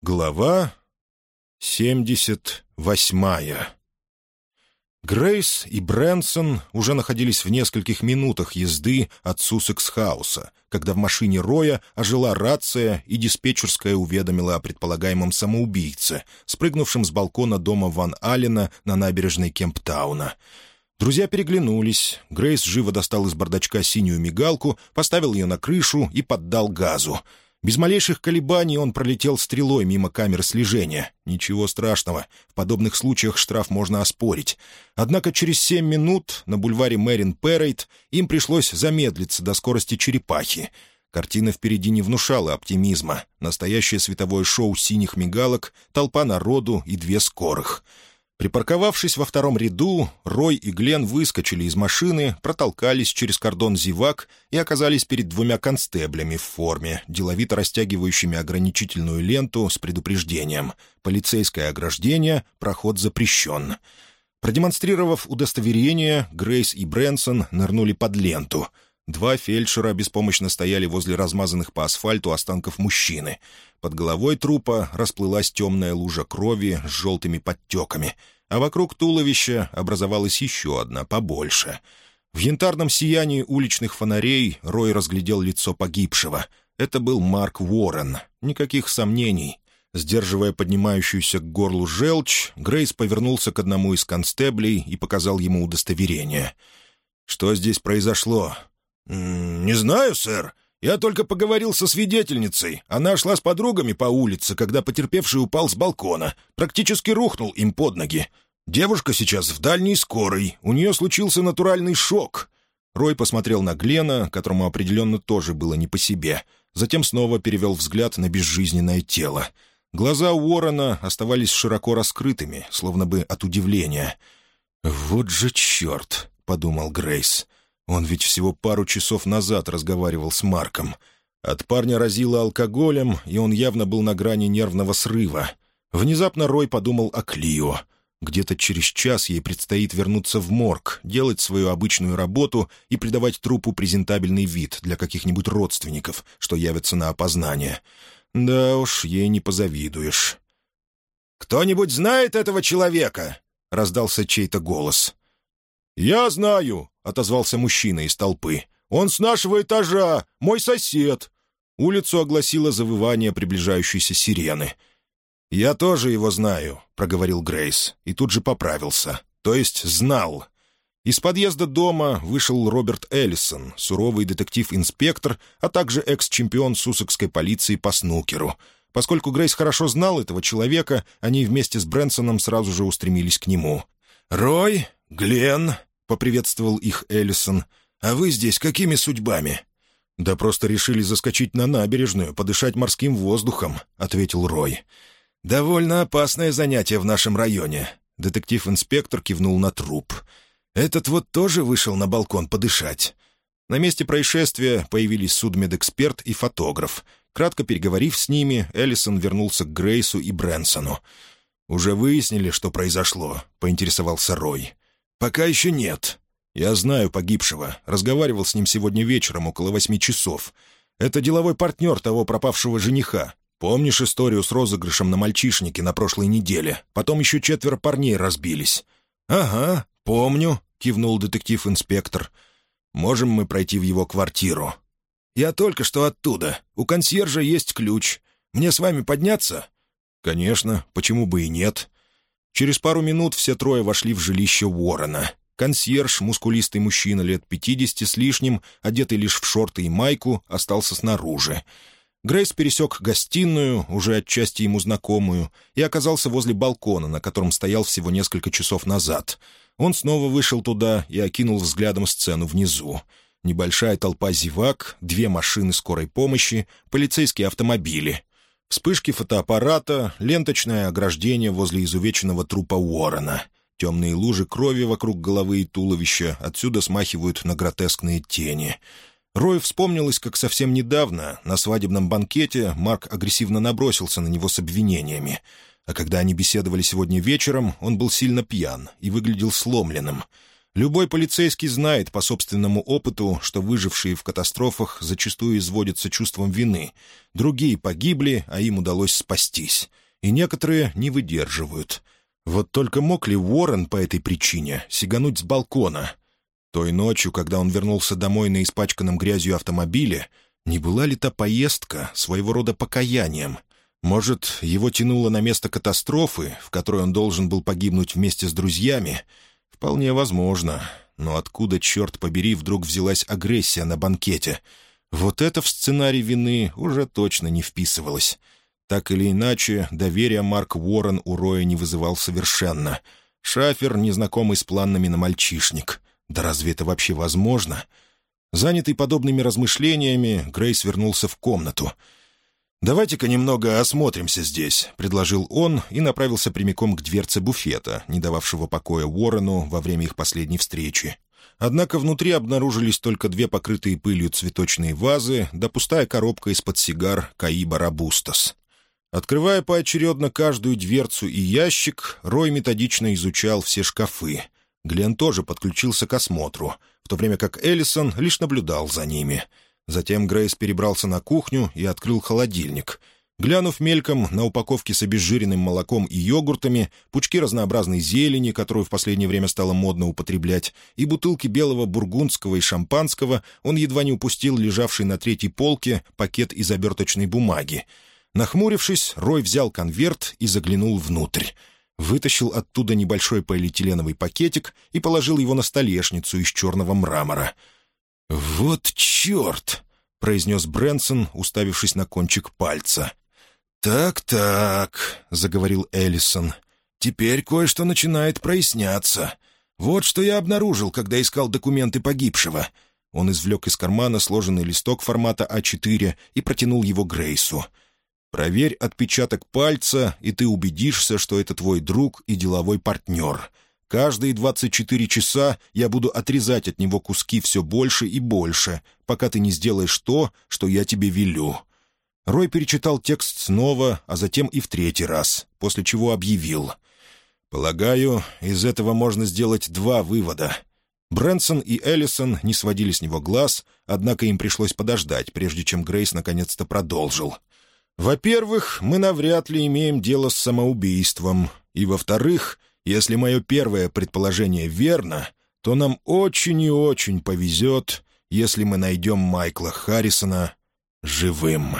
Глава семьдесят восьмая Грейс и Брэнсон уже находились в нескольких минутах езды от Суссекс-хауса, когда в машине Роя ожила рация, и диспетчерская уведомила о предполагаемом самоубийце, спрыгнувшем с балкона дома Ван Аллена на набережной Кемптауна. Друзья переглянулись. Грейс живо достал из бардачка синюю мигалку, поставил ее на крышу и поддал газу — без малейших колебаний он пролетел стрелой мимо камеры слежения. Ничего страшного, в подобных случаях штраф можно оспорить. Однако через семь минут на бульваре Мэрин Перрейт им пришлось замедлиться до скорости черепахи. Картина впереди не внушала оптимизма. Настоящее световое шоу синих мигалок, толпа народу и две скорых — Припарковавшись во втором ряду, Рой и Глен выскочили из машины, протолкались через кордон зевак и оказались перед двумя констеблями в форме, деловито растягивающими ограничительную ленту с предупреждением «Полицейское ограждение, проход запрещен». Продемонстрировав удостоверение, Грейс и Брэнсон нырнули под ленту. Два фельдшера беспомощно стояли возле размазанных по асфальту останков мужчины — под головой трупа расплылась темная лужа крови с желтыми подтеками, а вокруг туловища образовалась еще одна, побольше. В янтарном сиянии уличных фонарей Рой разглядел лицо погибшего. Это был Марк Уоррен. Никаких сомнений. Сдерживая поднимающуюся к горлу желчь, Грейс повернулся к одному из констеблей и показал ему удостоверение. «Что здесь произошло?» «Не знаю, сэр. Я только поговорил со свидетельницей. Она шла с подругами по улице, когда потерпевший упал с балкона. Практически рухнул им под ноги. Девушка сейчас в дальней скорой. У нее случился натуральный шок. Рой посмотрел на Глена, которому определенно тоже было не по себе. Затем снова перевел взгляд на безжизненное тело. Глаза Уоррена оставались широко раскрытыми, словно бы от удивления. «Вот же черт!» — подумал Грейс. Он ведь всего пару часов назад разговаривал с Марком. От парня разило алкоголем, и он явно был на грани нервного срыва. Внезапно Рой подумал о Клио. Где-то через час ей предстоит вернуться в морг, делать свою обычную работу и придавать трупу презентабельный вид для каких-нибудь родственников, что явятся на опознание. Да уж, ей не позавидуешь. «Кто-нибудь знает этого человека?» — раздался чей-то голос. «Я знаю», — отозвался мужчина из толпы. «Он с нашего этажа, мой сосед». Улицу огласило завывание приближающейся сирены. «Я тоже его знаю», — проговорил Грейс, и тут же поправился. «То есть знал». Из подъезда дома вышел Роберт Эллисон, суровый детектив-инспектор, а также экс-чемпион сусекской полиции по снукеру. Поскольку Грейс хорошо знал этого человека, они вместе с Брэнсоном сразу же устремились к нему. «Рой, Глен, поприветствовал их Эллисон. «А вы здесь какими судьбами?» «Да просто решили заскочить на набережную, подышать морским воздухом», — ответил Рой. «Довольно опасное занятие в нашем районе». Детектив-инспектор кивнул на труп. «Этот вот тоже вышел на балкон подышать». На месте происшествия появились судмедэксперт и фотограф. Кратко переговорив с ними, Эллисон вернулся к Грейсу и Брэнсону. «Уже выяснили, что произошло?» — поинтересовался Рой. «Пока еще нет. Я знаю погибшего. Разговаривал с ним сегодня вечером около восьми часов. Это деловой партнер того пропавшего жениха. Помнишь историю с розыгрышем на мальчишнике на прошлой неделе? Потом еще четверо парней разбились». «Ага, помню», — кивнул детектив-инспектор. «Можем мы пройти в его квартиру?» «Я только что оттуда. У консьержа есть ключ. Мне с вами подняться?» «Конечно, почему бы и нет?» Через пару минут все трое вошли в жилище Уоррена. Консьерж, мускулистый мужчина лет пятидесяти с лишним, одетый лишь в шорты и майку, остался снаружи. Грейс пересек гостиную, уже отчасти ему знакомую, и оказался возле балкона, на котором стоял всего несколько часов назад. Он снова вышел туда и окинул взглядом сцену внизу. Небольшая толпа зевак, две машины скорой помощи, полицейские автомобили. Вспышки фотоаппарата, ленточное ограждение возле изувеченного трупа Уоррена. Темные лужи крови вокруг головы и туловища отсюда смахивают на гротескные тени. Рой вспомнилось, как совсем недавно, на свадебном банкете, Марк агрессивно набросился на него с обвинениями. А когда они беседовали сегодня вечером, он был сильно пьян и выглядел сломленным. Любой полицейский знает по собственному опыту, что выжившие в катастрофах зачастую изводятся чувством вины. Другие погибли, а им удалось спастись. И некоторые не выдерживают. Вот только мог ли Уоррен по этой причине сигануть с балкона? Той ночью, когда он вернулся домой на испачканном грязью автомобиле, не была ли та поездка своего рода покаянием? Может, его тянуло на место катастрофы, в которой он должен был погибнуть вместе с друзьями — Вполне возможно. Но откуда, черт побери, вдруг взялась агрессия на банкете? Вот это в сценарий вины уже точно не вписывалось. Так или иначе, доверия Марк Уоррен у Роя не вызывал совершенно. Шафер, незнакомый с планами на мальчишник. Да разве это вообще возможно? Занятый подобными размышлениями, Грейс вернулся в комнату — «Давайте-ка немного осмотримся здесь», — предложил он и направился прямиком к дверце буфета, не дававшего покоя Уоррену во время их последней встречи. Однако внутри обнаружились только две покрытые пылью цветочные вазы да пустая коробка из-под сигар «Каиба Робустас». Открывая поочередно каждую дверцу и ящик, Рой методично изучал все шкафы. Глен тоже подключился к осмотру, в то время как Эллисон лишь наблюдал за ними — Затем Грейс перебрался на кухню и открыл холодильник. Глянув мельком на упаковки с обезжиренным молоком и йогуртами, пучки разнообразной зелени, которую в последнее время стало модно употреблять, и бутылки белого бургундского и шампанского, он едва не упустил лежавший на третьей полке пакет из оберточной бумаги. Нахмурившись, Рой взял конверт и заглянул внутрь. Вытащил оттуда небольшой полиэтиленовый пакетик и положил его на столешницу из черного мрамора — «Вот черт!» — произнес Брэнсон, уставившись на кончик пальца. «Так-так», — заговорил Эллисон. «Теперь кое-что начинает проясняться. Вот что я обнаружил, когда искал документы погибшего». Он извлек из кармана сложенный листок формата А4 и протянул его Грейсу. «Проверь отпечаток пальца, и ты убедишься, что это твой друг и деловой партнер. Каждые 24 часа я буду отрезать от него куски все больше и больше, пока ты не сделаешь то, что я тебе велю». Рой перечитал текст снова, а затем и в третий раз, после чего объявил. «Полагаю, из этого можно сделать два вывода». Брэнсон и Эллисон не сводили с него глаз, однако им пришлось подождать, прежде чем Грейс наконец-то продолжил. «Во-первых, мы навряд ли имеем дело с самоубийством, и, во-вторых, если мое первое предположение верно, то нам очень и очень повезет, если мы найдем Майкла Харрисона живым».